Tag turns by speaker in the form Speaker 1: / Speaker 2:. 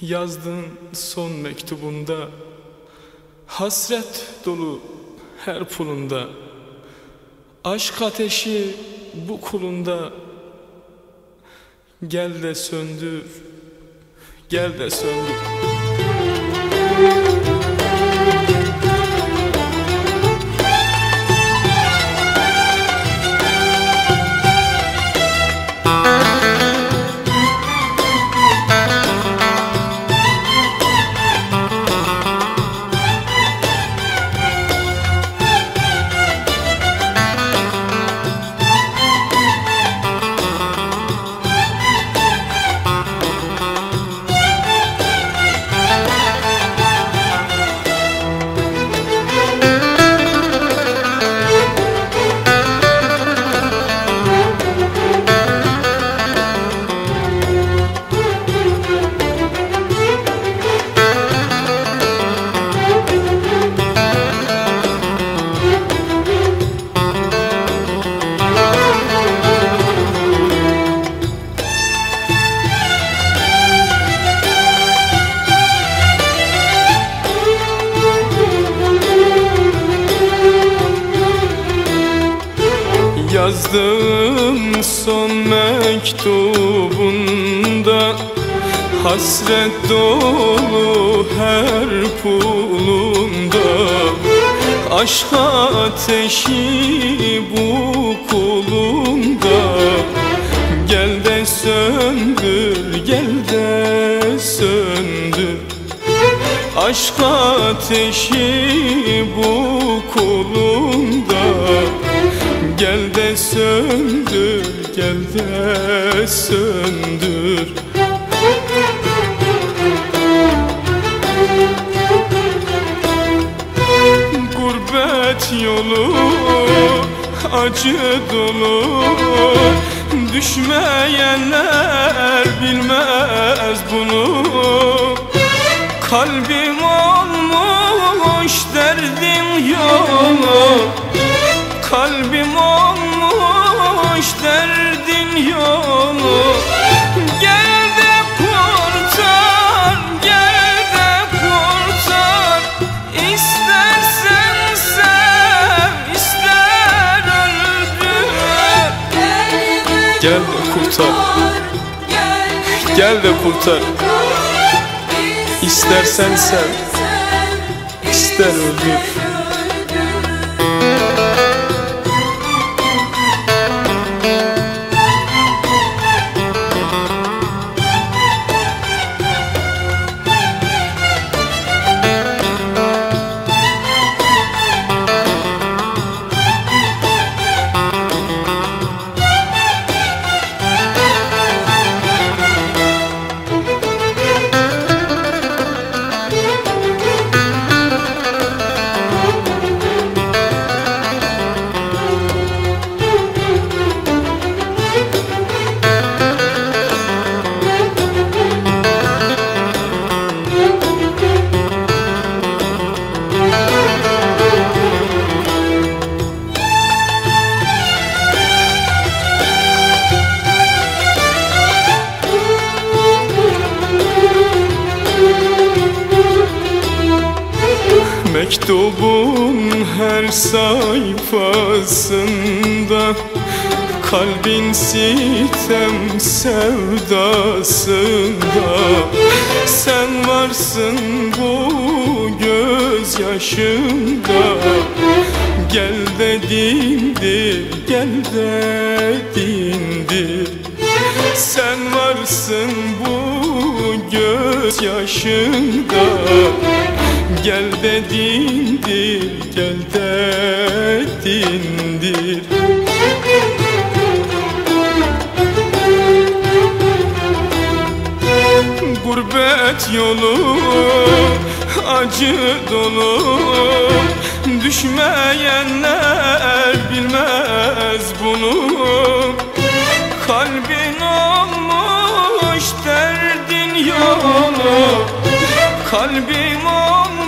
Speaker 1: Yazdığın son mektubunda Hasret dolu her pulunda Aşk ateşi bu kulunda. Gel de söndür Gel de söndür Yazdığım son mektubunda. Hasret dolu her pulunda Aşk ateşi bu kulunda. Gel de söndür, gel de söndür. Aşk ateşi bu kulunda Gel de söndür, gel de söndür. Gurbet yolu acı dolu. Düşmeyenler bilmez bunu. Kalbim olmuş derdin yolu Kalbim olmuş derdin yolu. Gel de kurtar, gel de kurtar. İstersen sev, ister öldür Gel de kurtar, gel de kurtar. İstersen sev, ister öldür Mektubun her sayfasında Kalbin sitem sevdasında. Sen varsın bu gözyaşımda. Gel de dindir, gel de dindir Sen varsın bu gözyaşımda Gel de dindir, gel de dindir Gurbet yolu acı dolu. Düşmeyenler bilmez bunu. Kalbin olmuş derdin yolu. Kalbim olmuş